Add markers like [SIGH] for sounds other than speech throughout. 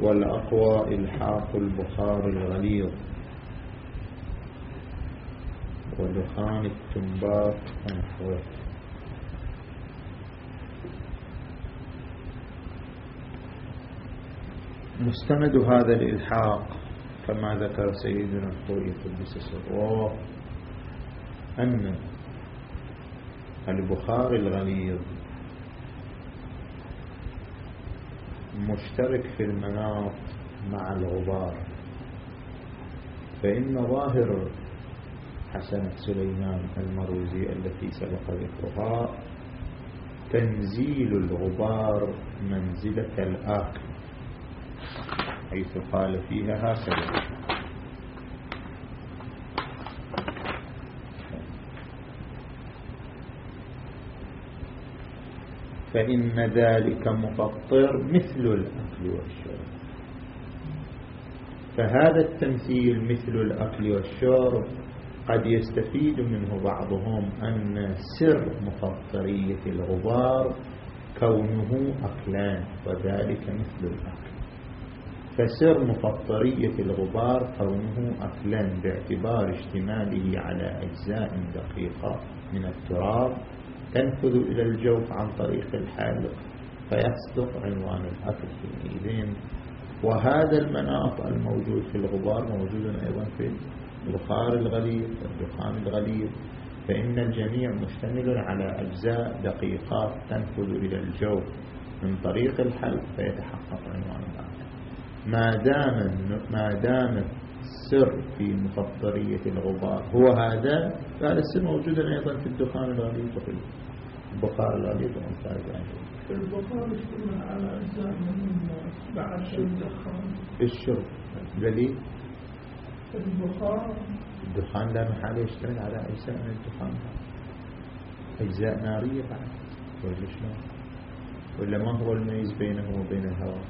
والأقوى إلحاق البخار الغليظ. ودخان التنباك ونحوه مستند هذا الإلحاق كما ذكر سيدنا الخوي قدس سره أن البخار الغليظ. مشترك في المناط مع الغبار. فإن ظاهر حسنة سليمان المروزي التي سبق ذكرها تنزيل الغبار منزلة الآكل حيث قال فيها هكذا. فإن ذلك مفطر مثل الأكل والشرب. فهذا التمثيل مثل الأكل والشرب قد يستفيد منه بعضهم أن سر مفطرية الغبار كونه أكلان وذلك مثل الأكل. فسر مفطرية الغبار كونه أكلان باعتبار اشتماله على أجزاء دقيقة من التراب تنفذ إلى الجوف عن طريق الحلق فيصدق عنوان الأكل حينئذ وهذا المناط الموجود في الغبار موجود أيضا في البخار الغليظ والدخان الغليظ. فإن الجميع مشتمل على أجزاء دقيقات تنفذ إلى الجوف من طريق الحلق فيتحقق عنوان الأكل ما دام ما دام السر في مفطرية الغبار. هو هذا فهذا السر موجود أيضا في الدخان الغليظ وفي البخار الغليظ وأمثال ذلك في البخار يشتمل على أجزاء من بعد الدخان. الشرب دليل في البخار. الدخان لا محالة يشتمل على أجزاء من الدخان. أجزاء نارية بعد. ولا شلون ولا ما هو الميز بينه وبين الهواء؟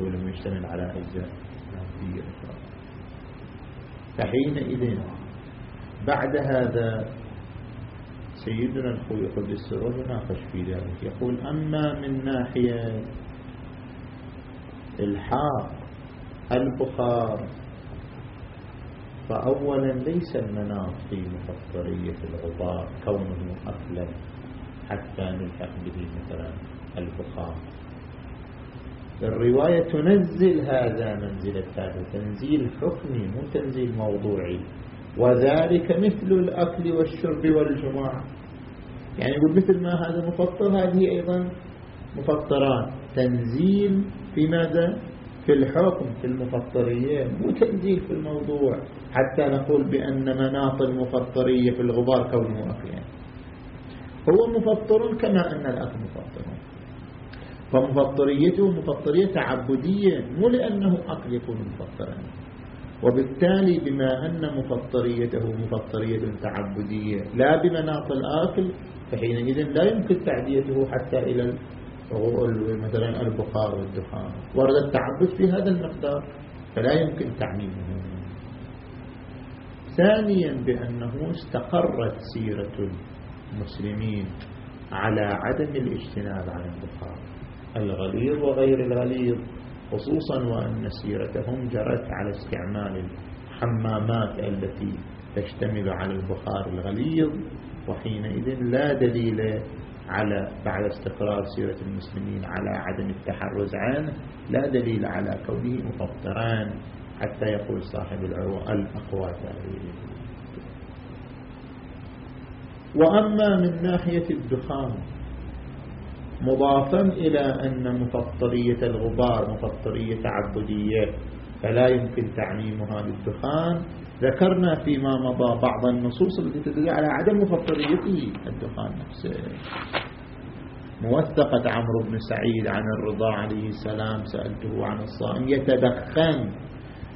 هو لما يشتمل على أجزاء نارية أخرى. فحينئذ بعد هذا سيدنا الخوي قدس يناقش في ذلك يقول أما من ناحية إلحاق البخار فأولا ليس المناط في مفطرية الغبار كونه أقلا حتى نلحق به مثلا البخار. الرواية تنزل هذا منزلة هذا تنزيل حكمي مو تنزيل موضوعي. وذلك مثل الأكل والشرب والجماع يعني يقول مثل ما هذا مفطر هذه أيضا مفطران تنزيل في ماذا؟ في الحكم في المفطرية مو تنزيل في الموضوع. حتى نقول بأن مناط المفطرية في الغبار كونه أكل هو مفطر كما أن الأكل مفطر. فمفطريته مفطرية تعبدية مو لأنه أكل يكون مفطرا. وبالتالي بما أن مفطريته مفطرية تعبدية لا بمناط الآكل فحينئذ لا يمكن تعديته حتى إلى مثلا البخار والدخان. ورد التعبد في هذا المقدار فلا يمكن تعميمه. ثانيا بأنه استقرت سيرة المسلمين على عدم الاجتناب عن البخار. الغليظ وغير الغليظ خصوصا وأن سيرتهم جرت على استعمال الحمامات التي تشتمل على البخار الغليظ وحينئذ لا دليل على بعد استقرار سيرة المسلمين على عدم التحرز عنه لا دليل على كونه مفطران حتى يقول صاحب العروة الأقوى تأويل وأما من ناحية الدخان مضافا إلى أن مفطرية الغبار مفطرية تعبدية فلا يمكن تعميمها للدخان. ذكرنا فيما مضى بعض النصوص التي تدل على عدم مفطريته الدخان نفسه. موثقة عمرو بن سعيد عن الرضا عليه السلام سألته عن الصائم يتدخن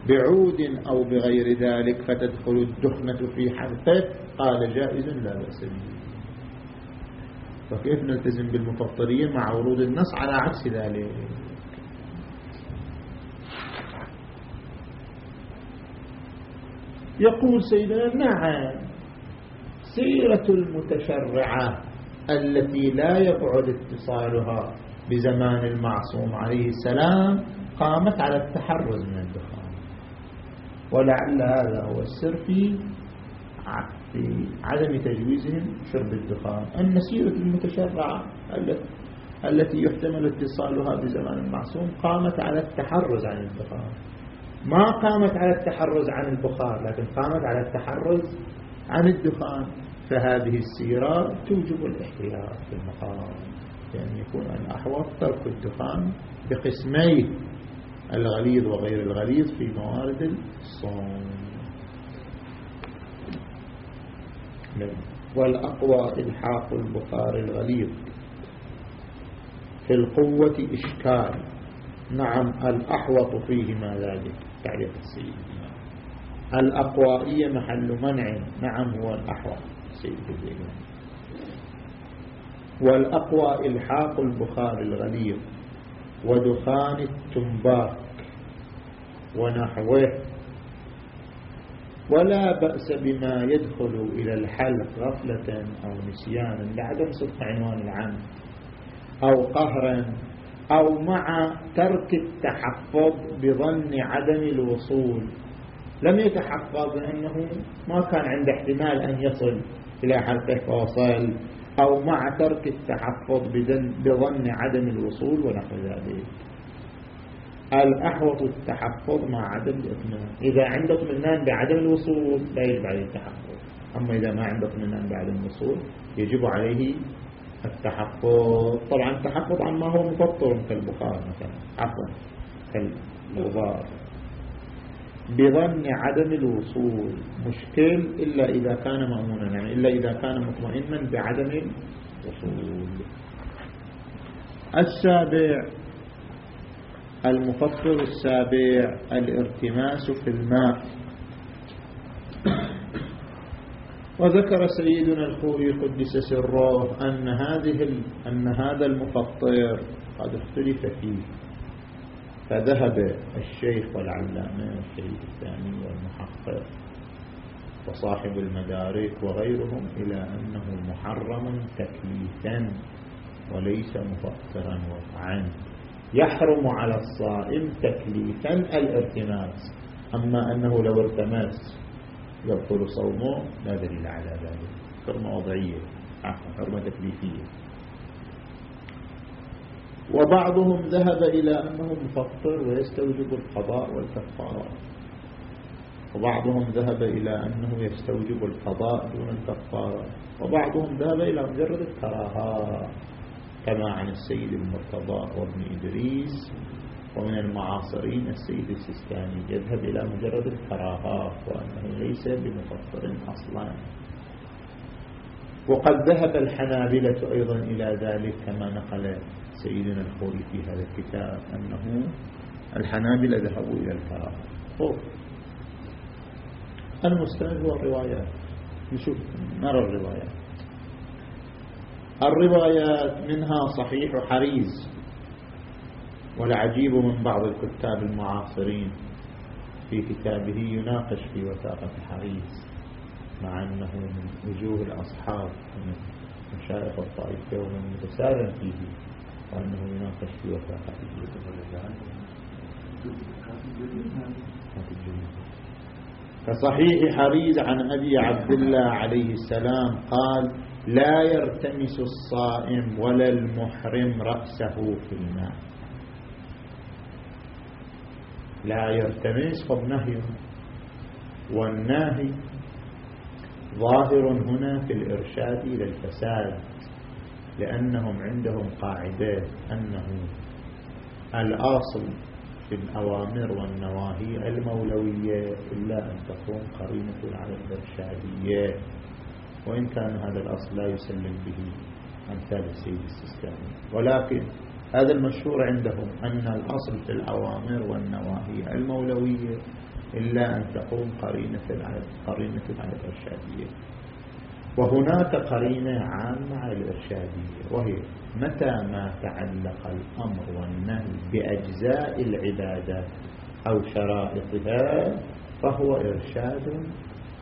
بعود أو بغير ذلك فتدخل الدخنة في حرفه قال جائز لا بأس به. فكيف نلتزم بالمفطرية مع ورود النص على عكس ذلك؟ يقول سيدنا نعم. سيرة المتشرعة التي لا يبعد اتصالها بزمان المعصوم عليه السلام قامت على التحرز من الدخان. ولعل هذا هو السر في في عدم تجويزهم شرب الدخان. النسيرة المتشرعة التي يحتمل اتصالها بزمان المعصوم قامت على التحرز عن الدخان. ما قامت على التحرز عن البخار لكن قامت على التحرز عن الدخان. فهذه السيرة توجب الاحتياط في المقام. يعني يكون الأحوط ترك الدخان بقسميه الغليظ وغير الغليظ في موارد الصوم. والأقوى إلحاق البخار الغليظ. في القوة إشكال نعم الأحوط فيه ما ذلك تعريف السيد الأقوائية محل منع نعم هو الأحوط. سيد الزيدان والأقوى إلحاق البخار الغليظ. ودخان التنباك. ونحوه ولا بأس بما يدخل إلى الحلق غفلة أو نسيانا لعدم صدق عنوان العام أو قهرا أو مع ترك التحفظ بظن عدم الوصول. لم يتحفظ لأنه ما كان عنده احتمال أن يصل إلى حلقة فوصل أو مع ترك التحفظ بظن عدم الوصول ونحو ذلك. الأحوط التحفظ مع عدم الإطمئنان. إذا عنده إطمئنان بعدم الوصول لا يجب عليه التحفظ. أما إذا ما عنده إطمئنان بعدم الوصول يجب عليه التحفظ. طبعا التحفظ عن ما هو مفطر كالبخار مثلا عفوا كالغبار بظن عدم الوصول مشكل إلا إذا كان مأمونا يعني إلا إذا كان مطمئنا بعدم الوصول. السابع المفطر السابع الارتماس في الماء. وذكر سيدنا الخوي قدس سره أن هذه أن هذا المفطر قد اختلف فيه. فذهب الشيخ والعلامة الشهيد الثاني والمحقق وصاحب المدارك وغيرهم إلى أنه محرم تكليفا وليس مفطرا وضعا يحرم على الصائم تكليفا الارتماس. أما أنه لو ارتمس يبطل صومه لا دليل على ذلك. حرمة وضعية. حرمة تكليفية. وبعضهم ذهب إلى أنه مفطر ويستوجب القضاء والكفارة. وبعضهم ذهب إلى أنه يستوجب القضاء دون الكفارة. وبعضهم ذهب إلى مجرد الكراهة. كما عن السيد المرتضى وابن إدريس ومن المعاصرين السيد السيستاني يذهب إلى مجرد الكراهات وأنه ليس بمفطر أصلا. وقد ذهب الحنابلة أيضا إلى ذلك كما نقل سيدنا الخوري في هذا الكتاب أنه الحنابلة ذهبوا إلى الكراهة المستند هو الروايات. نشوف نرى الروايات. الروايات منها صحيح حريز والعجيب من بعض الكتاب المعاصرين. في كتابه يناقش في وثاقة حريز مع أنه من وجوه الأصحاب من مشايخ الطائفة ومن متسارع فيه وأنه يناقش في وثاقته كصحيح حريز عن أبي عبد الله عليه السلام قال لا يرتمس الصائم ولا المحرم رأسه في الماء. لا يرتمس فالنهي والناهي ظاهر هنا في الإرشاد إلى الفساد لأنهم عندهم قاعدة أنه الأصل في الأوامر والنواهي المولوية إلا أن تكون قرينة على الإرشادية وإن كان هذا الأصل لا يسلم به أمثال السيد السيستاني. ولكن هذا المشهور عندهم أن الأصل في الأوامر والنواهي المولوية إلا أن تقوم قرينة على قرينة على الإرشادية. وهناك قرينة عامة على الإرشادية وهي متى ما تعلق الأمر والنهي بأجزاء العبادات أو شرائطها فهو إرشاد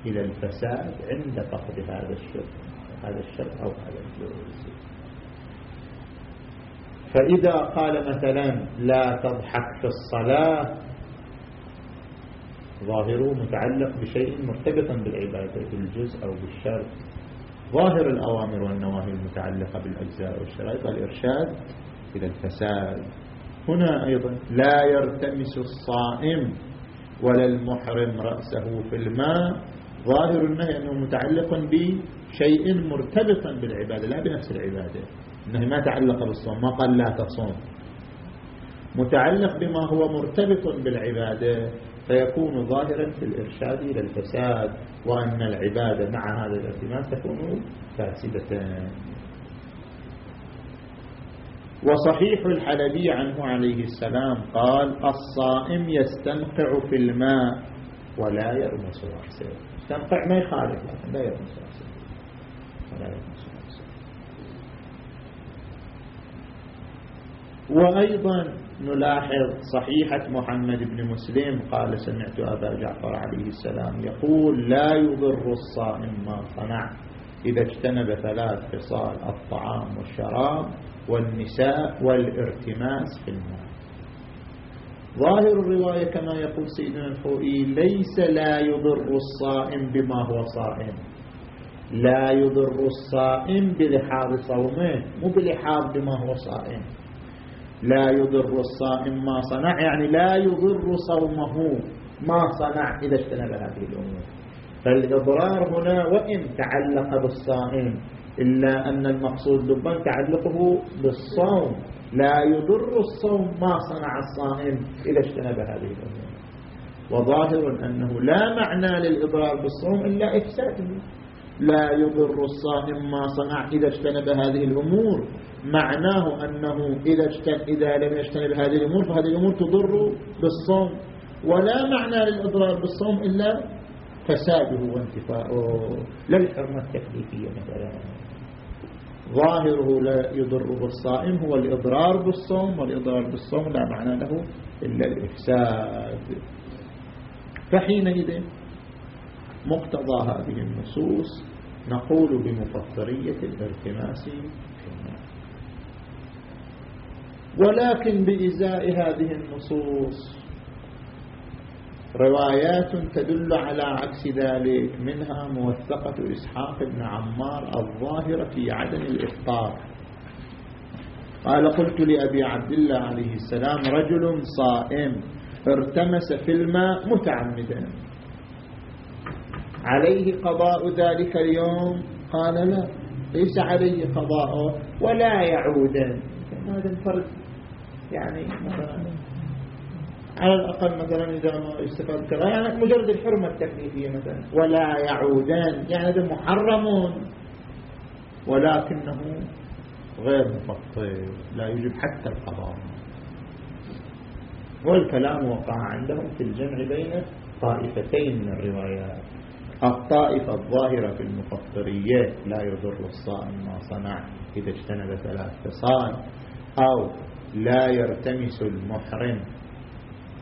إلى الفساد عند فقد هذا الشرط هذا الشرط أو هذا الجوز فإذا قال مثلا لا تضحك في الصلاة ظاهره متعلق بشيء مرتبطا بالعبادة بالجزء أو بالشرط ظاهر الأوامر والنواهي المتعلقة بالأجزاء والشرائط الإرشاد إلى الفساد. هنا أيضا لا يرتمس الصائم ولا المحرم رأسه في الماء ظاهر النهي أنه متعلق بشيء مرتبطا بالعبادة لا بنفس العبادة. النهي ما تعلق بالصوم ما قال لا تصوم. متعلق بما هو مرتبط بالعبادة فيكون ظاهرا في الإرشاد إلى الفساد وأن العبادة مع هذا الارتماس تكون فاسدة. وصحيح الحلبي عنه عليه السلام قال الصائم يستنقع في الماء ولا يرمس رأسه. يستنقع ما يخالف لكن لا رأسه ولا وأيضا نلاحظ صحيحة محمد بن مسلم قال سمعت أبا جعفر عليه السلام يقول لا يضر الصائم ما صنع إذا اجتنب ثلاث خصال الطعام والشراب والنساء والارتماس في الماء ظاهر الرواية كما يقول سيدنا الخوئي ليس لا يضر الصائم بما هو صائم. لا يضر الصائم بلحاظ صومه مو بلحاظ بما هو صائم. لا يضر الصائم ما صنع يعني لا يضر صومه ما صنع إذا اجتنب هذه الأمور. فالإضرار هنا وإن تعلق بالصائم إلا أن المقصود لبا تعلقه بالصوم. لا يضر الصوم ما صنع الصائم إذا اجتنب هذه الأمور. وظاهر أنه لا معنى للإضرار بالصوم إلا إفساده. لا يضر الصائم ما صنع إذا اجتنب هذه الأمور. معناه أنه إذا, إذا لم يجتنب هذه الأمور فهذه الأمور تضر بالصوم. ولا معنى للإضرار بالصوم إلا فساده وانتفاؤه. لا الحرمة التكليفية مثلا. ظاهره لا يضر بالصائم هو الإضرار بالصوم والإضرار بالصوم لا معنى له إلا الإفساد. فحينئذ مقتضى هذه النصوص نقول بمفطرية الماء ولكن بإزاء هذه النصوص روايات تدل على عكس ذلك منها موثقة إسحاق بن عمار الظاهرة في عدم الإفطار قال قلت لأبي عبد الله عليه السلام رجل صائم ارتمس في الماء متعمدا. عليه قضاء ذلك اليوم؟ قال لا ليس عليه قضاء ولا يعود. هذا الفرق يعني مثلا على الأقل مثلا إذا ما يستفاد كذا يعني مجرد الحرمة التكليفية مثلا. ولا يعودان يعني هذا محرم ولكنه غير مفطر لا يجب حتى القضاء. والكلام وقع عندهم في الجمع بين طائفتين من الروايات. الطائفة الظاهرة في المفطرية لا يضر الصائم ما صنع إذا اجتنب ثلاث فصال أو لا يرتمس المحرم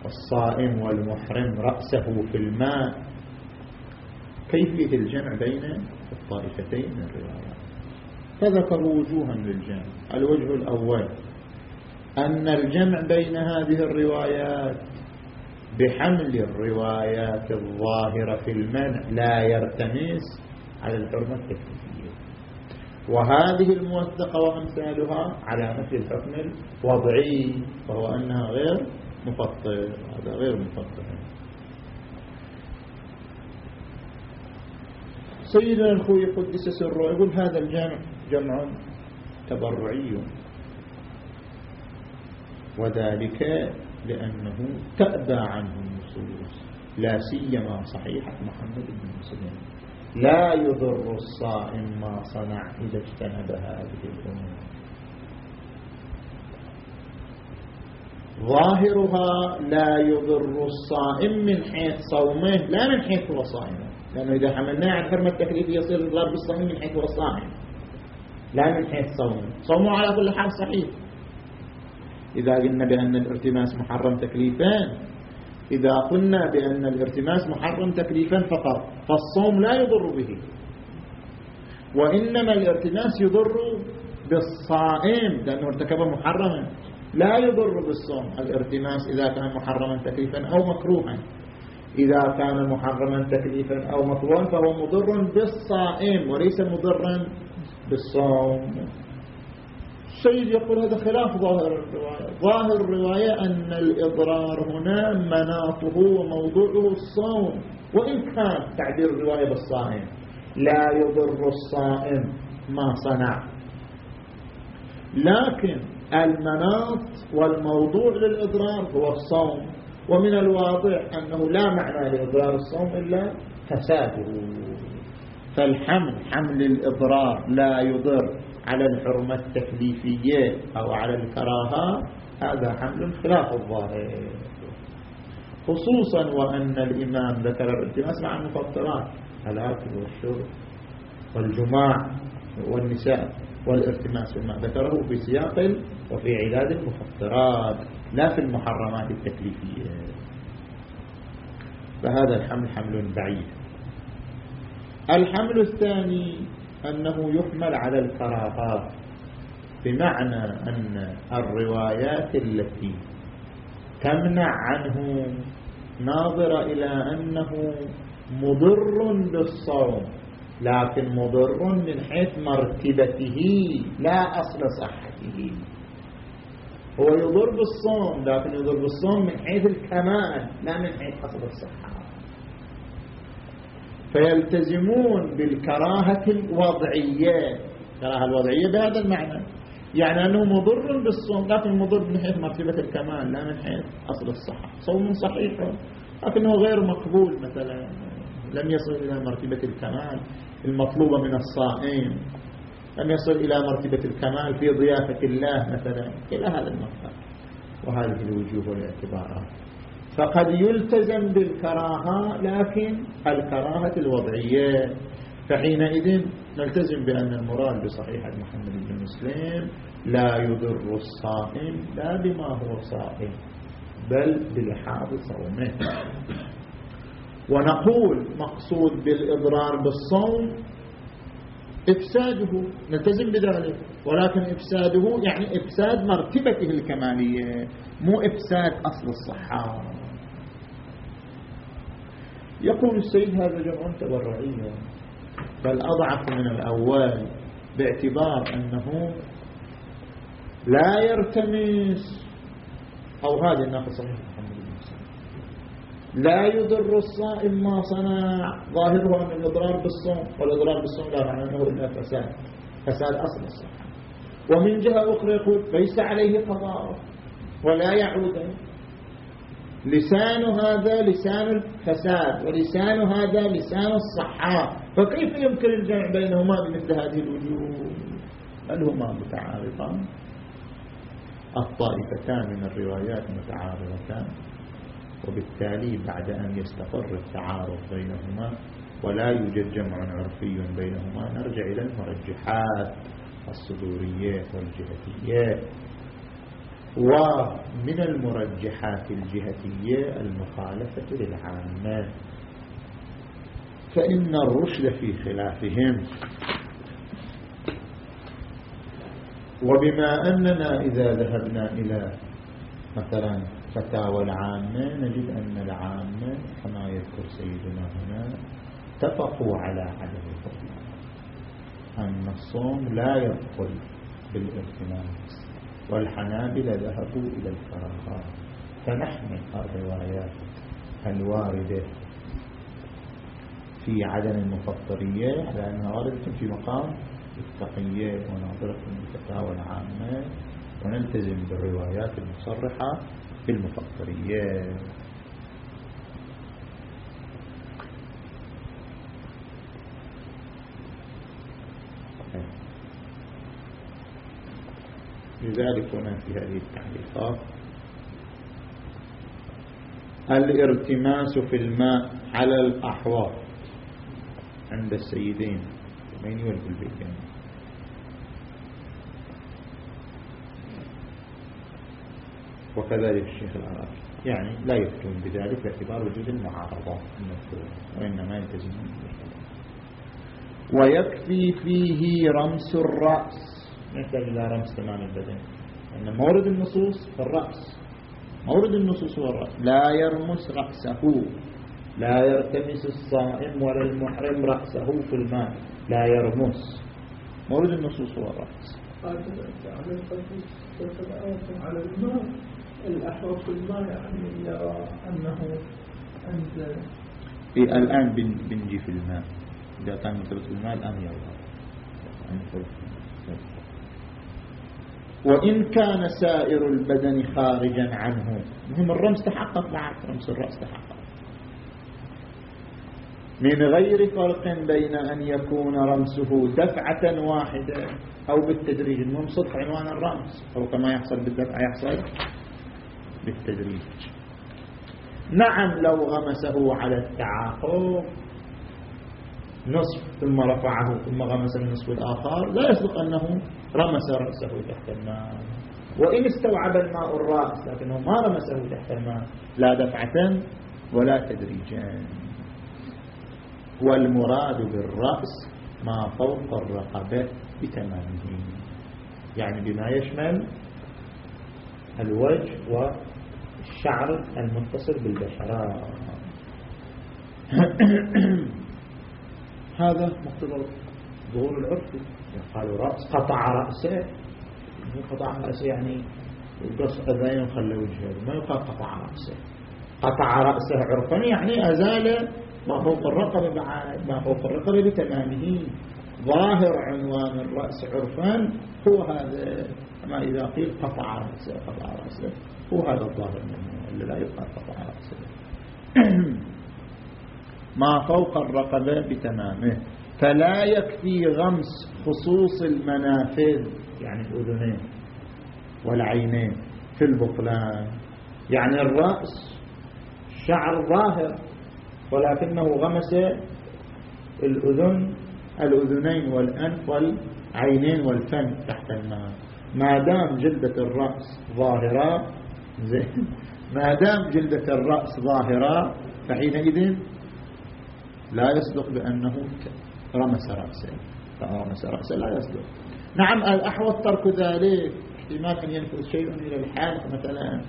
الصائم والمحرم رأسه في الماء. كيفية الجمع بين الطائفتين من الروايات فذكروا وجوها للجمع. الوجه الأول أن الجمع بين هذه الروايات بحمل الروايات الظاهرة في المنع لا يرتمس على الحرمة التكليفية وهذه الموثقة وأمثالها على مثل الحكم الوضعي وهو أنها غير مفطر هذا غير مفطر سيدنا الخوي قدس سره يقول هذا الجمع جمع تبرعي. وذلك لأنه تأبى عنه النصوص لا سيما صحيحة محمد بن مسلم. لا يضر الصائم ما صنع إذا اجتنب هذه الأمور. ظاهرها لا يضر الصائم من حيث صومه لا من حيث هو صائم. لأنه إذا حملناه على الحرمة التكليفية يصير الضرب بالصائم من حيث هو صائم. لا من حيث صومه. صومه على كل حال صحيح. إذا قلنا بأن الارتماس محرم تكليفا إذا قلنا بأن الارتماس محرم تكليفا فقط فالصوم لا يضر به. وإنما الارتماس يضر بالصائم لأنه ارتكب محرما. لا يضر بالصوم الارتماس إذا كان محرما تكليفا أو مكروها. إذا كان محرما تكليفا أو مكروها فهو مضر بالصائم وليس مضرا بالصوم. السيد يقول هذا خلاف ظاهر الرواية. ظاهر الرواية أن الإضرار هنا مناطه وموضوعه الصوم. وإن كان تعبير الرواية بالصائم لا يضر الصائم ما صنع. لكن المناط والموضوع للإضرار هو الصوم. ومن الواضح أنه لا معنى لإضرار الصوم إلا فساده. فالحمل حمل الإضرار لا يضر على الحرمة التكليفية أو على الكراهة. هذا حمل خلاف الظاهر. خصوصا وأن الإمام ذكر الالتماس مع المفطرات. الأكل والشرب والجماع والنساء. والارتماس ما ذكره في سياق وفي عداد المفطرات لا في المحرمات التكليفية. فهذا الحمل حمل بعيد. الحمل الثاني أنه يحمل على الكراهات بمعنى أن الروايات التي تمنع عنه ناظرة إلى أنه مضر بالصوم. لكن مضر من حيث مرتبته لا أصل صحته. هو يضر بالصوم لكن يضر بالصوم من حيث الكمال لا من حيث أصل الصحة. فيلتزمون بالكراهة الوضعية. الكراهة الوضعية بهذا المعنى. يعني أنه مضر بالصوم لكن مضر من حيث مرتبة الكمال لا من حيث أصل الصحة. صوم صحيح لكنه غير مقبول مثلا. لم يصل إلى مرتبة الكمال. المطلوبة من الصائم لم يصل إلى مرتبة الكمال في ضيافة الله مثلا. إلى هذا المقام وهذه الوجوه والاعتبارات فقد يلتزم بالكراهة لكن الكراهة الوضعية. فحينئذ نلتزم بأن المراد بصحيح محمد بن مسلم لا يضر الصائم لا بما هو صائم بل بلحاظ صومه. ونقول مقصود بالإضرار بالصوم إفساده نلتزم بذلك ولكن إفساده يعني إفساد مرتبته الكمالية مو إفساد أصل الصحة يقول السيد هذا جمع تبرعيا بل أضعف من الأول باعتبار أنه لا يرتمس. أو هذه الناقصة لا يضر الصائم ما صنع. ظاهرها من الإضرار بالصوم والإضرار بالصوم لا معنى أنه إلا فساد فساد أصل الصحة ومن جهة أخرى يقول ليس عليه قضاء ولا يعود لسان هذا لسان الفساد ولسان هذا لسان الصحة فكيف يمكن الجمع بينهما بمثل هذه الوجوه؟ بل هما متعارضان. الطائفتان من الروايات متعارضتان. وبالتالي بعد أن يستقر التعارض بينهما ولا يوجد جمع عرفي بينهما نرجع إلى المرجحات الصدورية والجهتية ومن المرجحات الجهتية المخالفة للعامة فإن الرشد في خلافهم. وبما أننا إذا ذهبنا إلى مثلا فتاوى العامة نجد أن العامة كما يذكر سيدنا هنا اتفقوا على عدم البطلان أن الصوم لا يدخل بالارتماس والحنابلة ذهبوا إلى الكراهات. فنحمل الروايات الواردة في عدم المفطرية على أنها واردة في مقام التقية وناظرة الفتاوى العامة. ونلتزم بالروايات المصرحة. في المفطرية لذلك هنا في هذه التعليقات الارتماس في الماء على الأحواض عند السيدين. البيتين والبلبيتين وكذلك الشيخ العراقي يعني لا يفتون بذلك باعتبار وجود المعارضة المذكورة وإنما يلتزمون ويكفي فيه رمس الرأس. نحتاج إلى رمس تمام البدن. أن مورد النصوص في الرأس. مورد النصوص هو الرأس. لا يرمس رأسه. لا يرتمس الصائم ولا المحرم رأسه في الماء. لا يرمس. مورد النصوص هو الرأس. على الماء. الأحوط في الماء يعني يرى أنه إيه الآن بنجي في الماء. إذا كان مثبت الماء الآن يرى وإن كان سائر البدن خارجا عنه. مهم الرمز تحقق بعد رمز الرأس تحقق. من غير فرق بين أن يكون رمسه دفعة واحدة أو بالتدريج. المهم صدق عنوان الرمز. أو كما يحصل بالدفع يحصل. بالتدريج. نعم لو غمسه على التعاقب نصف ثم رفعه ثم غمس النصف الآخر لا يصدق أنه رمس رأسه تحت الماء. وإن استوعب الماء الرأس لكنه ما رمسه تحت الماء لا دفعة ولا تدريجا والمراد بالرأس ما فوق الرقبة بتمامه. يعني بما يشمل الوجه والشعر المتصل بالبشرة. [COUGHS] هذا مقتضى ظهور العرف. قالوا رأس قطع رأسه. قطع رأسه يعني قص أذين وخلى وجهه. ما يقال قطع رأسه. قطع رأسه عرفا يعني أزال ما فوق الرقبة بعد ما فوق الرقبة بتمامه. ظاهر عنوان الرأس عرفا. هو هذا. ما إذا قيل قطع رأسه قطع رأسه. هو هذا الظاهر اللي لا يقال قطع رأسه [CLEARS THROAT] ما فوق الرقبة بتمامه. فلا يكفي غمس خصوص المنافذ يعني الأذنين والعينين في البطلان. يعني الرأس شعر ظاهر ولكنه غمس الأذن الأذنين والأنف والعينين والفم تحت الماء. ما دام جلدة الرأس ظاهرة زين. ما دام جلدة الرأس ظاهرة فحينئذ لا يصدق بأنه رمس رأسه. رمس رأسه لا يصدق. نعم الأحوط ترك ذلك. احتمال أن ينفذ شيء إلى الحلق مثلا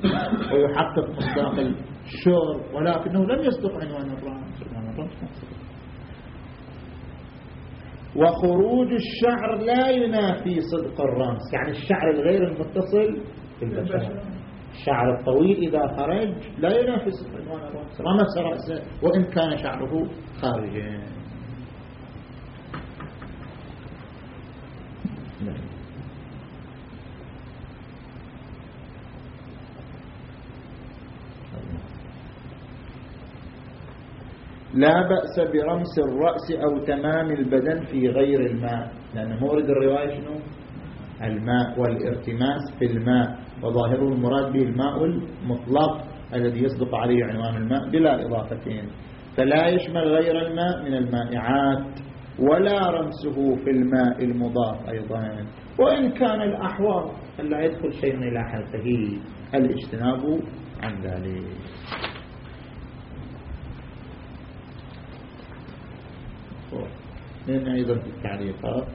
ويحقق مصداق الشرب ولكنه لم يصدق عنوان الرأس. وخروج الشعر لا ينافي صدق الرأس. يعني الشعر الغير المتصل بالبشر الشعر الطويل إذا خرج لا ينافي صدق عنوان الرأس رمس رأسه وإن كان شعره خارجا لا بأس برمس الرأس أو تمام البدن في غير الماء. لأن مورد الرواية شنو؟ الماء والارتماس في الماء وظاهره المراد به الماء المطلق الذي يصدق عليه عنوان الماء بلا إضافتين فلا يشمل غير الماء من المائعات ولا رمسه في الماء المضاف أيضا. وإن كان الأحوال ألا يدخل شيء إلى حلقه. الاجتناب عن ذلك. من أيضا في التعليقات.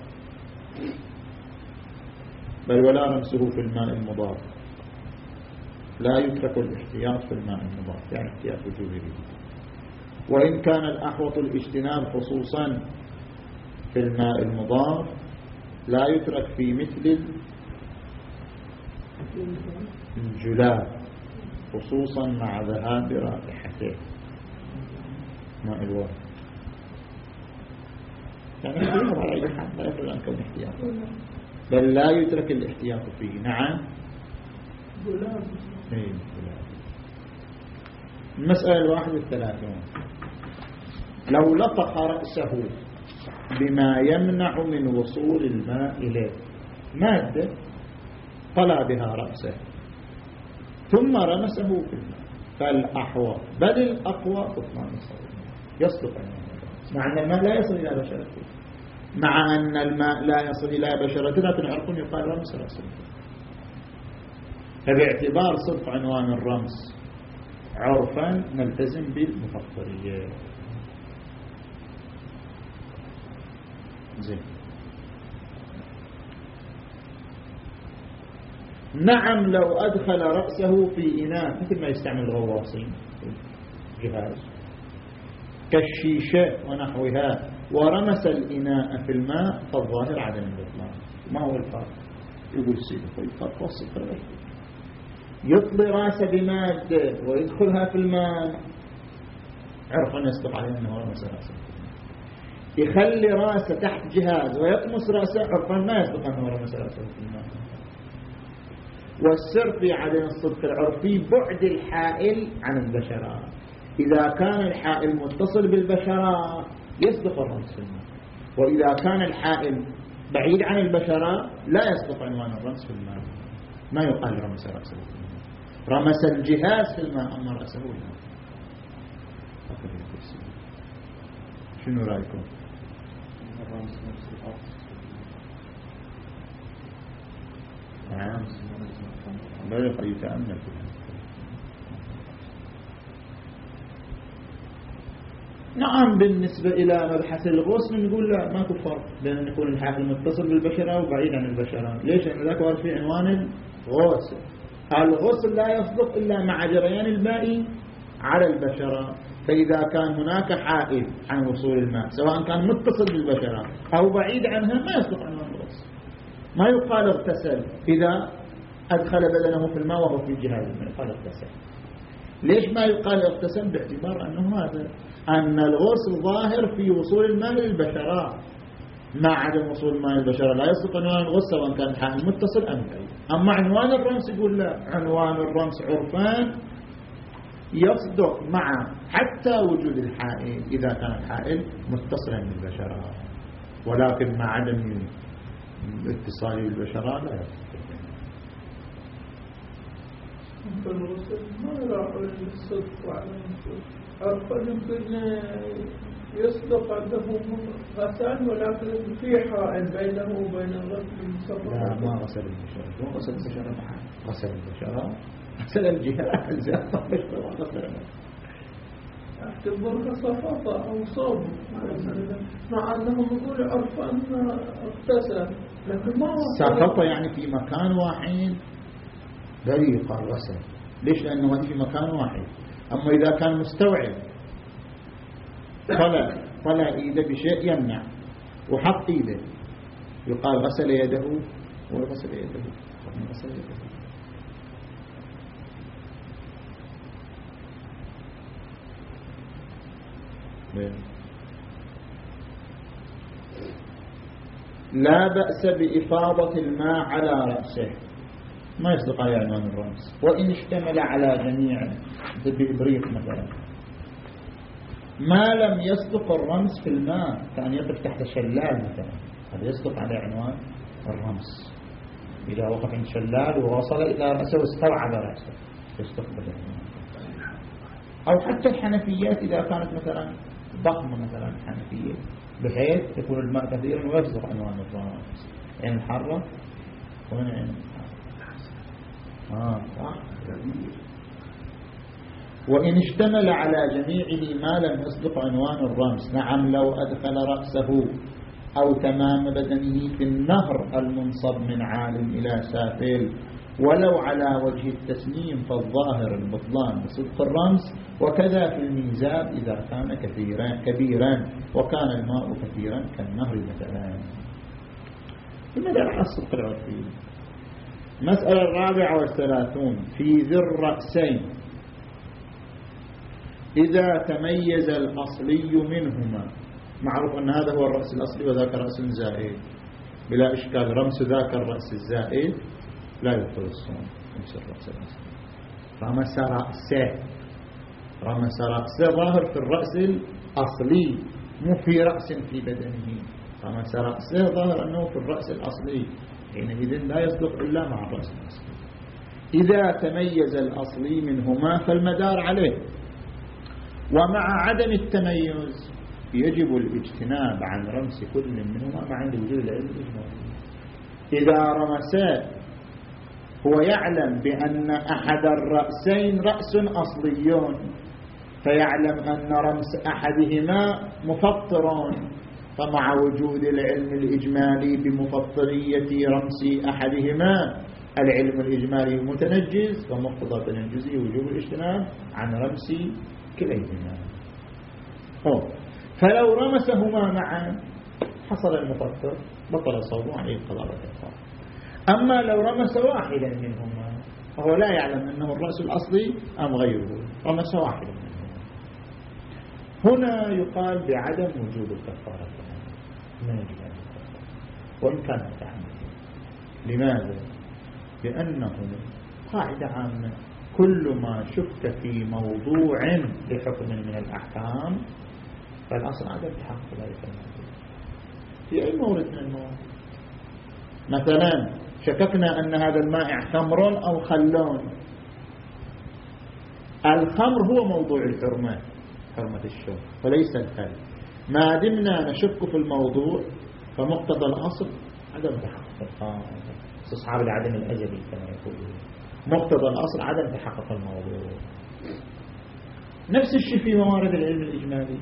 بل ولا رمسه في الماء المضاف. لا يترك الاحتياط في الماء المضاف يعني احتياط وجوبه وإن كان الأحوط الاجتناب خصوصا في الماء المضاف لا يترك في مثل الجلاب خصوصا مع ذهاب رائحته. ماء الوقت يعني لا يخرج عن كون احتياط. بل لا يترك الاحتياط فيه. نعم. إيه، المسألة الواحد والثلاثون. لو لطخ رأسه بما يمنع من وصول الماء إليه مادة طلع بها رأسه ثم رمسه في الماء فالأحوى بل الأقوى بطلان الصوت. يصدق عنه مع أن الماء لا يصل إلى بشرته مع أن الماء لا يصل إلى لكن عرق يقال رمس رأسه فباعتبار صدق عنوان الرمس عرفا نلتزم بالمفطرية. زين. نعم لو أدخل رأسه في إناء مثل ما يستعمل الغواصين جهاز كالشيشة ونحوها. ورمس الإناء في الماء فالظاهر عدم الإطلاق. ما هو الفرق؟ يقول سيدي الفرق وصف يطلي رأسه بمادة ويدخلها في الماء. عرفا يصدق عليه أنه رمس رأسه. يخلي رأسه تحت جهاز ويطمس رأسه عرفا ما يصدق أنه رمس رأسه في الماء. والسر في عدم الصدق العرفي بعد الحائل عن البشرة. إذا كان الحائل متصل بالبشرة يصدق الرمز في الماء. وإذا كان الحائل بعيد عن البشرة لا يصدق عنوان الرمز في الماء. ما يقال رمس رأسه في الماء. رمس الجهاز في الماء أما رأسه لا شنو رأيكم؟ نعم. لا يقع يتأمل نعم بالنسبة إلى مبحث الغسل نقول لا ماكو فرق بين أن يكون الحاكم متصل بالبشرة وبعيد عن البشرة. ليش؟ لأن ذاك ورد في عنوان الغسل الغسل لا يصدق إلا مع جريان الماء على البشرة. فإذا كان هناك حائل عن وصول الماء سواء كان متصل بالبشرة أو بعيد عنها ما يصدق عنوان الغسل ما يقال اغتسل. إذا أدخل بدنه في الماء وهو في الجهاز ما يقال اغتسل. ليش ما يقال اغتسل باعتبار أنه هذا؟ أن الغسل ظاهر في وصول الماء للبشرات مع عدم وصول الماء للبشرة. لا يصدق عنوان الغسل سواء كان الحائل متصل أم بعيد أما عنوان الرمس يقول لا. عنوان الرمس عرفان يصدق مع حتى وجود الحائل. إذا كان الحائل متصلا بالبشرة. ولكن مع عدم اتصال بالبشرة لا يصدق. ما وعدم الصدق يمكن يصدق عنده غسل ولكن في حائل بينه وبين الغسل لا ما غسل البشرة مو غسل البشرة غسل البشرة غسل الجهاز غسل اعتبر صفاطة أو صوب مع أنهم يقول عرف أن اغتسل لكن ما سقط يعني في مكان واحد لا يقال غسل ليش؟ لأنه في مكان واحد. أما إذا كان مستوعب طلع طلع إيده بشيء يمنع وحط إيده. يقال غسل يده وغسل يده. غسل يده. لا بأس بإفاضة الماء على رأسه. ما يصدق عليه عنوان الرمز. وإن اشتمل على جميع بإبريق مثلا. ما لم يصدق الرمز في الماء كان يقف تحت شلال مثلا. هذا يصدق عليه عنوان الرمز. إذا وقف عند شلال ووصل إلى رأسه واستوعب رأسه يصدق بالعنوان أو حتى الحنفيات إذا كانت مثلا ضخمة مثلا حنفية بحيث يكون الماء كثيرا ويصدق عنوان الرمز. عين الحرة وين عين آه. وإن اشتمل على جميعه ما لم يصدق عنوان الرمز نعم لو أدخل رأسه أو تمام بدنه في النهر المنصب من عالم إلى سافل ولو على وجه التسنيم فالظاهر البطلان بصدق الرمز وكذا في الميزاب إذا كان كثيرا كبيرا وكان الماء كثيرا كالنهر مثلا. لماذا الصدق العرفي مسألة الرابعة والثلاثون في ذي الرأسين. إذا تميز الأصلي منهما. معروف أن هذا هو الرأس الأصلي وذاك رأس زائد بلا إشكال رمس ذاك الرأس الزائد لا يدخل الصوم. رمس الرأس الأصلي. رمس رأسه. رمس رأسه ظاهر في الرأس الأصلي مو في رأس في بدنه. رمس رأسه ظاهر أنه في الرأس الأصلي. حينئذ لا يصدق إلا مع الرأس الأصلي إذا تميز الأصلي منهما فالمدار عليه. ومع عدم التميز يجب الاجتناب عن رمس كل منهما مع وجود العلم الإجمالي إذا رمسا هو يعلم بأن أحد الرأسين رأس أصليون فيعلم أن رمس أحدهما مفطر فمع وجود العلم الإجمالي بمفطرية رمس أحدهما العلم الإجمالي المتنجز فمقتضى تنجزه وجوب الاجتناب عن رمس كليهما. فلو رمسهما معا حصل المفطر بطل صومه عليه القضاء والكفار أما لو رمس واحدا منهما فهو لا يعلم أنه الرأس الأصلي أم غيره رمس واحدا منهما. هنا يقال بعدم وجود الكفارة. ما أن وإن كان متعمدا لماذا؟ لأنه قاعدة عامة. كل ما شك في موضوع لحكم من الأحكام فالأصل عدم تحقق ذلك الموضوع. في أي مورد من الموارد مثلا شككنا أن هذا المائع خمر أو خلون الخمر هو موضوع الحرمة حرمة الشرب وليس الخل. ما دمنا نشك في الموضوع فمقتضى الأصل عدم تحقق استصحاب العدم الأجلي كما يقولون. مقتضى الأصل عدم تحقق الموضوع. نفس الشيء في موارد العلم الإجمالي.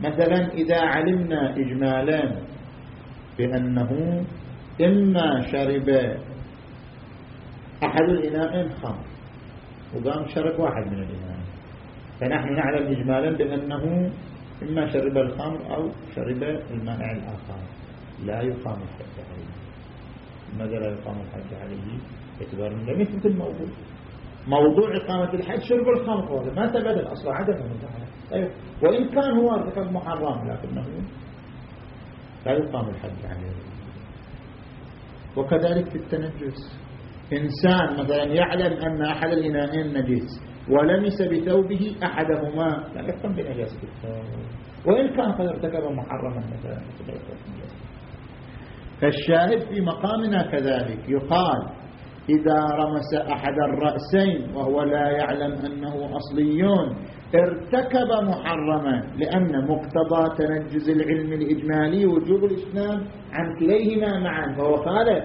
مثلا إذا علمنا إجمالا بأنه إما شرب أحد الإناءين خمر وقام شرب واحد من الإناء. فنحن نعلم إجمالا بأنه إما شرب الخمر أو شرب المائع الآخر. لا يقام الحج عليه. لماذا لا يقام الحج عليه؟ اعتبار لم يثبت الموضوع. موضوع إقامة الحج شرب الخمر هذا ما ثبت الأصل عدم طيب. وإن كان هو ارتكب محرم لكنه لا يقام الحج عليه. وكذلك في التنجس. إنسان مثلا يعلم أن أحد الإناءين نجس. ولمس بثوبه أحدهما. لا يحكم بنجاسة الثوب وإن كان قد ارتكب محرما مثلا. فالشاهد في مقامنا كذلك. يقال إذا رمس أحد الرأسين وهو لا يعلم أنه أصليون ارتكب محرما. لأن مقتضى تنجز العلم الإجمالي وجوب الإسلام عن كليهما معا. فهو خالف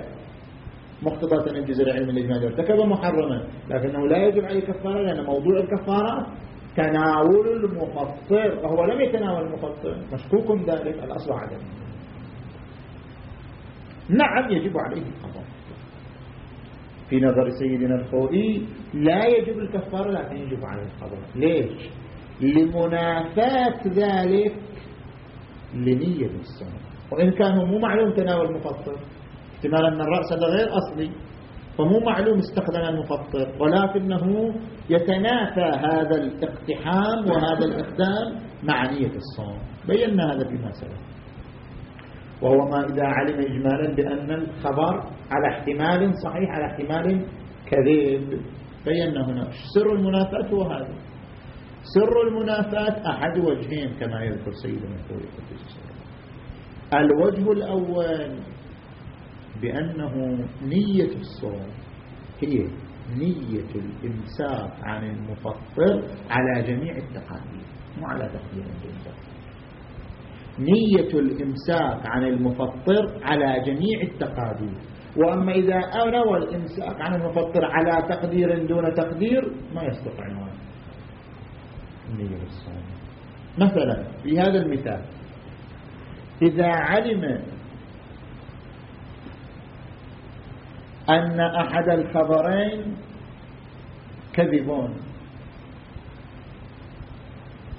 مقتضى تنجز العلم الإجمالي ارتكب محرما. لكنه لا يجب عليه كفارة لأن موضوع الكفارة تناول المفطر وهو لم يتناول المفطر مشكوك ذلك الأصل عدم نعم يجب عليه القضاء. في نظر سيدنا الخوئي لا يجب الكفارة لكن يجب عليه القضاء. ليش؟ لمنافاة ذلك لنية الصوم وإن كان مو معلوم تناول المفطر احتمال أن الرأس هذا غير أصلي. فمو معلوم استخدم المفطر. ولكنه يتنافى هذا الاقتحام وهذا الإقدام مع نية الصوم. بينا هذا فيما سبق. وهو ما إذا علم إجمالا بأن الخبر على احتمال صحيح على احتمال كذب. بينا هنا. سر المنافاة هو هذا؟ سر المنافاة أحد وجهين كما يذكر سيدنا الوجه الأول بأنه نية الصوم هي نية الإمساك عن المفطر على جميع التقادير مو على تقدير الإمساك نية الإمساك عن المفطر على جميع التقادير وأما إذا نوى الإمساك عن المفطر على تقدير دون تقدير ما يصدق عنوان النية الصوم. مثلا في هذا المثال إذا علم أن أحد الخبرين كذبون.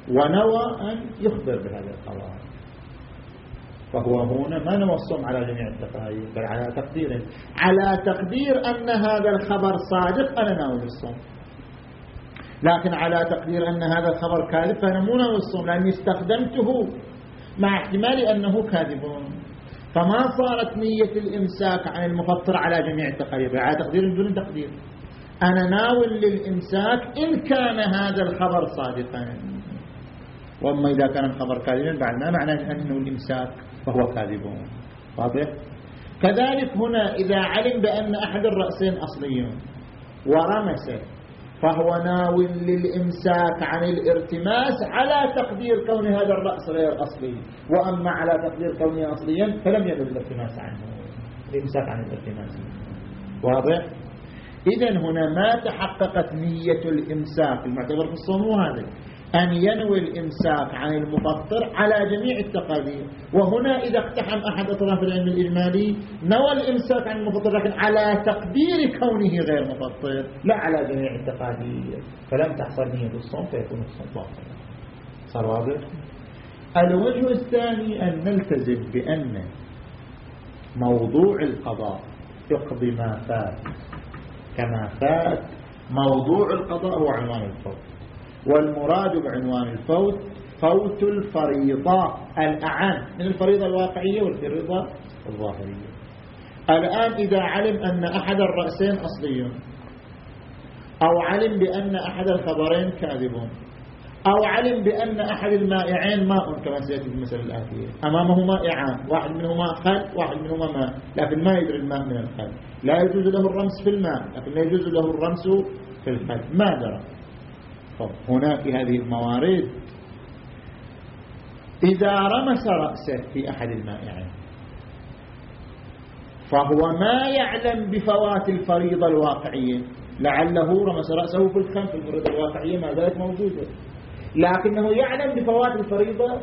ونوى أن يخبر بهذا الخبر. فهو هنا ما نوى الصوم على جميع التقارير بل على تقدير على تقدير أن هذا الخبر صادق أنا ناوي الصوم لكن على تقدير أن هذا الخبر كاذب فأنا مو ناوي الصوم لأني استخدمته مع احتمال أنه كاذب فما صارت نية الإمساك عن المفطر على جميع التقارير. على تقدير دون تقدير. أنا ناول للإمساك إن كان هذا الخبر صادقا. وأما إذا كان الخبر كاذبا بعد ما معنى أنه الإمساك فهو كاذب. واضح؟ كذلك هنا إذا علم بأن أحد الرأسين أصليون ورمس فهو ناو للإمساك عن الارتماس على تقدير كون هذا الرأس غير أصلي. وأما على تقدير كونه أصليا فلم يجب الارتماس عنه. الإمساك عن الارتماس. واضح؟ إذا هنا ما تحققت نية الإمساك. المعتبر في الصوم هذا أن ينوي الإمساك عن المفطر على جميع التقادير وهنا إذا اقتحم أحد أطراف العلم الإجمالي نوى الإمساك عن المفطر لكن على تقدير كونه غير مفطر لا على جميع التقادير فلم تحصل نية الصوم فيكون الصوم باطلا. صار واضح؟ الوجه الثاني أن نلتزم بأن موضوع القضاء اقضي ما فات كما فات موضوع القضاء هو عنوان الفوت والمراد بعنوان الفوت فوت الفريضة الأعم من الفريضة الواقعية والفريضة الظاهرية. الآن إذا علم أن أحد الرأسين أصلي أو علم بأن أحد الخبرين كاذبون أو علم بأن أحد المائعين ماء كما سيأتي في المسألة الآتية. أمامه مائعان واحد منهما خل واحد منهما ماء لكن ما يدري الماء من الخل. لا يجوز له الرمس في الماء لكن لا يجوز له الرمس في الخل. ما درى؟ هناك هذه الموارد إذا رمس رأسه في أحد المائعين فهو ما يعلم بفوات الفريضة الواقعية. لعله رمس رأسه في الخل في الفريضة الواقعية ما زالت موجودة. لكنه يعلم بفوات الفريضة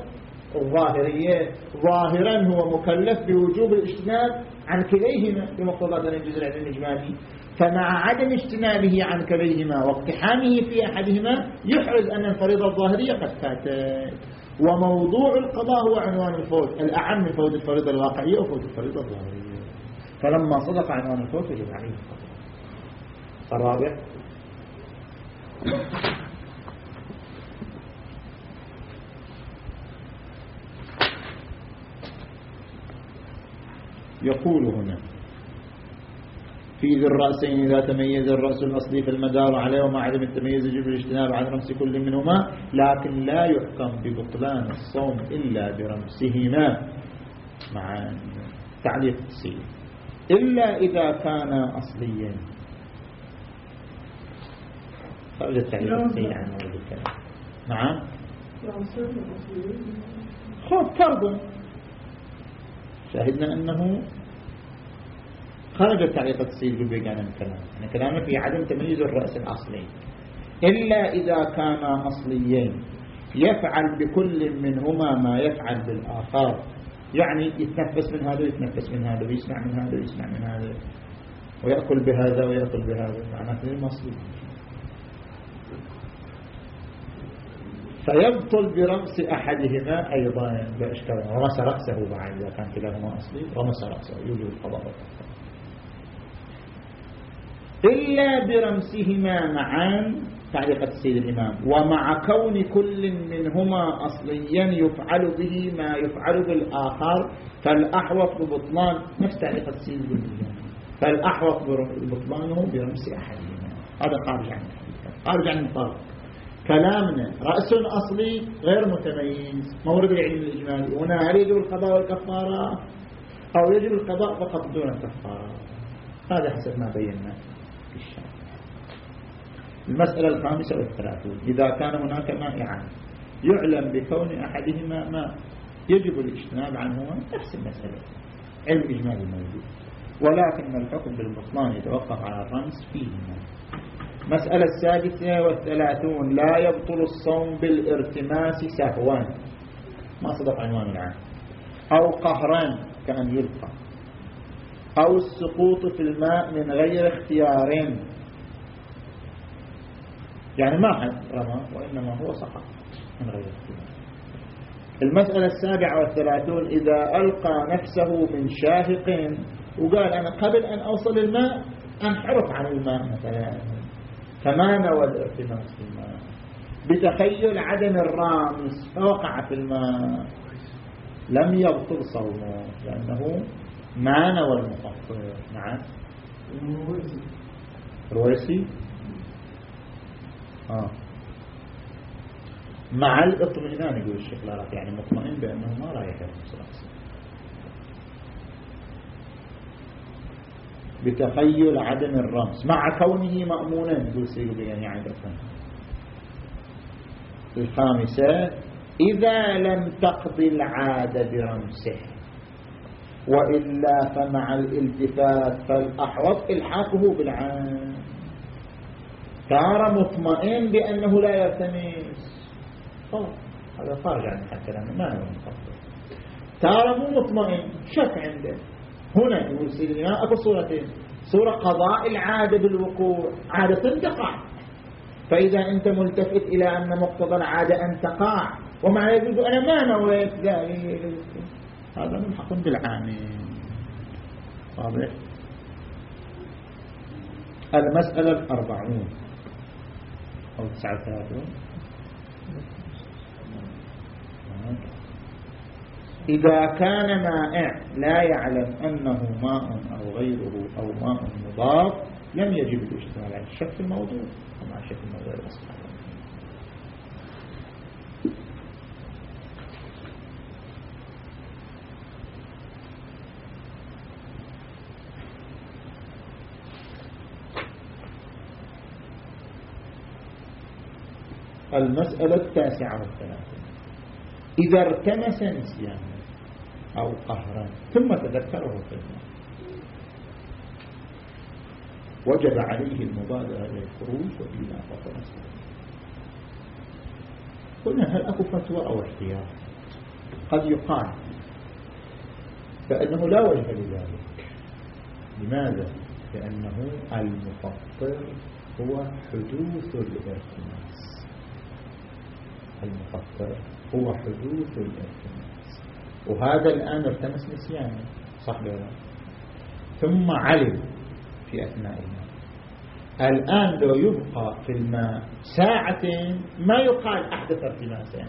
الظاهرية. ظاهرا هو مكلف بوجوب الاجتناب عن كليهما بمقتضى الجزء العلم الإجمالي. فمع عدم اجتنابه عن كليهما واقتحامه في أحدهما يحرز أن الفريضة الظاهرية قد فاتت. وموضوع القضاء هو عنوان الفوت الأعم من فوت الفريضة الواقعية وفوت الفريضة الظاهرية. فلما صدق عنوان الفوت يجب عليه الرابع. يقول هنا في ذي الرأسين إذا تميز الرأس الأصلي فالمدار عليه ومع عدم التمييز يجب الاجتناب عن رمس كل منهما لكن لا يحكم ببطلان الصوم إلا برمسهما مع تعليق التسير إلا إذا كان أصليا. خرج التعليق التسير عن الكلام. نعم. خذ فرضا شاهدنا أنه خرج تعليق التسيير بالبيقان من الكلام يعني كلامنا في عدم تمييز الرأس الأصلي. إلا إذا كان أصليين يفعل بكل منهما ما يفعل بالآخر. يعني يتنفس من هذا ويتنفس من هذا ويسمع من هذا ويسمع من هذا. ويأكل بهذا ويأكل بهذا. معناته المصلي فيبطل برمس أحدهما أيضا. بإشكال. رمس رأسه بعد إذا كان كلاهما أصلي. رمس رأسه. يوجد القضاء إلا برمسهما معا تعليق السيد الإمام. ومع كون كل منهما أصليا يفعل به ما يفعل بالآخر فالأحوط ببطلان نفس تعليق السيد الإمام. فالأحوط ببطلانه برمس أحدهما. هذا خارج عن خارج عن الفرق كلامنا رأس أصلي غير متميز. مورد العلم الإجمالي. هنا هل يجب القضاء والكفارة أو يجب القضاء فقط دون الكفارة. هذا حسب ما بينا. المسألة الخامسة والثلاثون إذا كان هناك مائعان يعلم بكون أحدهما ماء يجب الاجتناب عنه نفس المسألة علم إجمالي موجود ولكن الحكم بالبطلان يتوقف على الرمز فيهما. مسألة السادسة والثلاثون لا يبطل الصوم بالارتماس سهوا ما صدق عنوان العام أو قهرا كأن يلقى. أو السقوط في الماء من غير اختيار. يعني ما حد رمى وإنما هو سقط من غير اختيار. المسألة السابعة والثلاثون إذا ألقى نفسه من شاهق وقال أنا قبل أن أوصل الماء أنحرف عن الماء مثلا. فما نوى الارتماس في الماء. بتخيل عدم الرامس فوقع في الماء. لم يبطل صومه لأنه ما نوى المفطر نعم. رويسي. آه. مع الاطمئنان يقول الشيخ لا يعني مطمئن بأنه ما رايح يرمس بتخيل عدم الرمس مع كونه مأمونا يقول سيدي يعني الخامسة إذا لم تقضي العادة برمسه وإلا فمع الالتفات فالأحوط إلحاقه بالعام. صار مطمئن بأنه لا يرتمس خلاص هذا خارج عن حتى ما هو تارة مو مطمئن شك عنده. هنا سيدنا الإمام أكو صورتين صورة قضاء العادة بالوقوع عادة تقع فإذا أنت ملتفت إلى أن مقتضى العادة أن تقع ومع ذلك أنا ما نويت ذلك. هذا ملحق بالعامين واضح؟ المسألة الأربعون أو تسعة ثلاثون إذا كان مائع لا يعلم أنه ماء أو غيره أو ماء مضاف لم يجب الاشتغال على الشك الموضوع ومع شك الموضوع الأصحاب المسألة التاسعة والثلاثين. إذا ارتمس نسيانا أو قهرا ثم تذكره في الماء. وجب عليه المبادرة للخروج وإلا فطر قلنا هل أكو فتوى أو احتياط؟ قد يقال فإنه لا وجه لذلك. لماذا؟ لأنه المفطر هو حدوث الإرتماس. المفطر هو حدوث الالتماس وهذا الآن ارتمس نسيانه صح ولا ثم علم في أثناء الماء الآن لو يبقى في الماء ساعتين ما يقال أحدث ارتماسا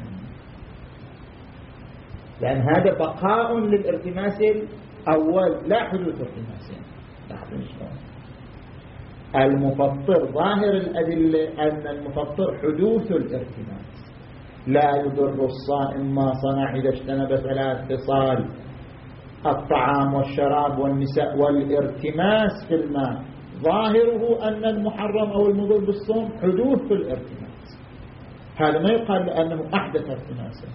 لأن هذا بقاء للارتماس الأول لا حدوث ارتماس لاحظوا شلون؟ المفطر ظاهر الأدلة أن المفطر حدوث الارتماس لا يضر الصائم ما صنع إذا اجتنب ثلاث خصال. الطعام والشراب والنساء والارتماس في الماء. ظاهره أن المحرم أو المضر بالصوم حدوث الارتماس. هذا ما يقال له أنه أحدث ارتماسا.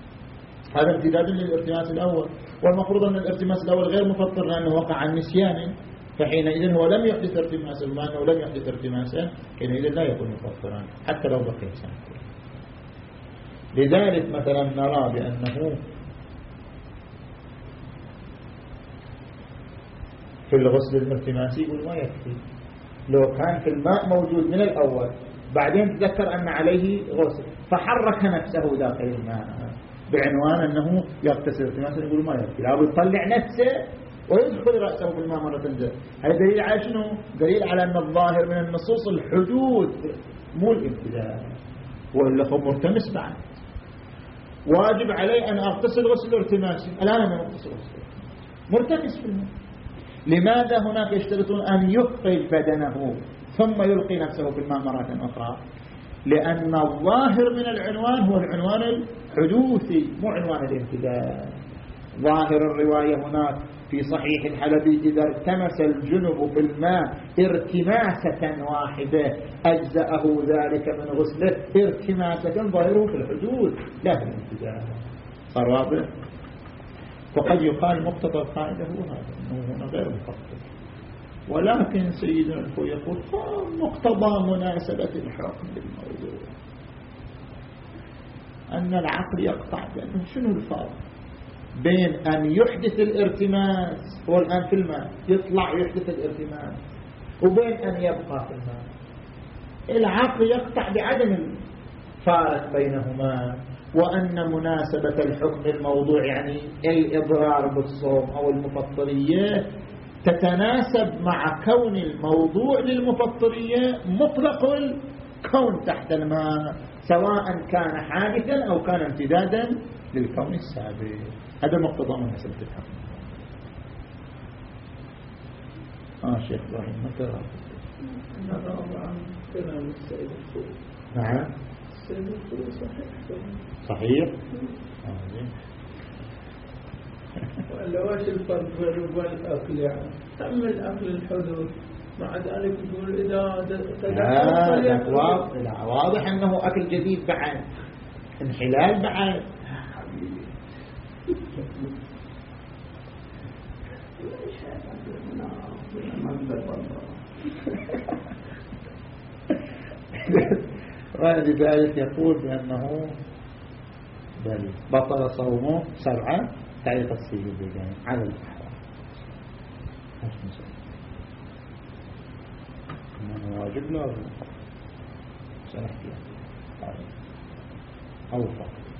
هذا امتداد للارتماس الأول. والمفروض أن الارتماس الأول غير مفطر لأنه وقع عن نسيان. فحينئذ هو لم يحدث ارتماسا فما لم يحدث ارتماسا حينئذ لا يكون مفطرا حتى لو بقي سنة لذلك مثلا نرى بأنه في الغسل الالتماسي يقول ما يكفي. لو كان في الماء موجود من الأول بعدين تذكر أن عليه غسل فحرك نفسه داخل الماء بعنوان أنه يغتسل التماسا يقول ما يكفي. لا يطلع نفسه ويدخل رأسه في الماء مرة ثانية هذا دليل على شنو؟ دليل على أن الظاهر من النصوص الحدود مو الابتداء وإلا هو مرتمس بعد. واجب علي أن أغتسل غسل ارتماسي الآن أنا أغتسل غسل مرتكز في الماء لماذا هناك يشترطون أن يثقل بدنه ثم يلقي نفسه في الماء مرة أخرى لأن الظاهر من العنوان هو العنوان الحدوثي مو عنوان الامتداد ظاهر الرواية هناك في صحيح الحلبي إذا ارتمس الجنب في الماء ارتماسة واحدة أجزأه ذلك من غسله ارتماسة ظاهره في الحدود لا في الانتداء صار واضح؟ وقد يقال مقتضى القاعدة هو هذا أنه هنا غير مخطط ولكن سيدنا الفو يقول مقتضى مناسبة الحكم بالموضوع. أن العقل يقطع بأنه شنو الفرق؟ بين أن يحدث الارتماس هو الآن في الماء. يطلع يحدث الارتماس. وبين أن يبقى في الماء. العقل يقطع بعدم الفارق بينهما. وأن مناسبة الحكم الموضوع يعني الإضرار بالصوم أو المفطرية تتناسب مع كون الموضوع للمفطرية مطلق الكون تحت الماء سواء كان حادثا أو كان امتدادا للكون السابق. هذا مقتضى من مسألة الحكم آه شيخ إبراهيم ما ترى؟ نعم. صحيح؟ ولا واش الفرق بين الأكل يعني تم الأكل الحدود مع ذلك يقول إذا واضح, واضح أنه أكل جديد بعد انحلال بعد. [LAUGHS] ولذلك يقول بأنه بل بطل صومه سبعة تعليق السيد يعني على الأحرام إيش نسوي واجب لا مسألة احتياط أو فقط.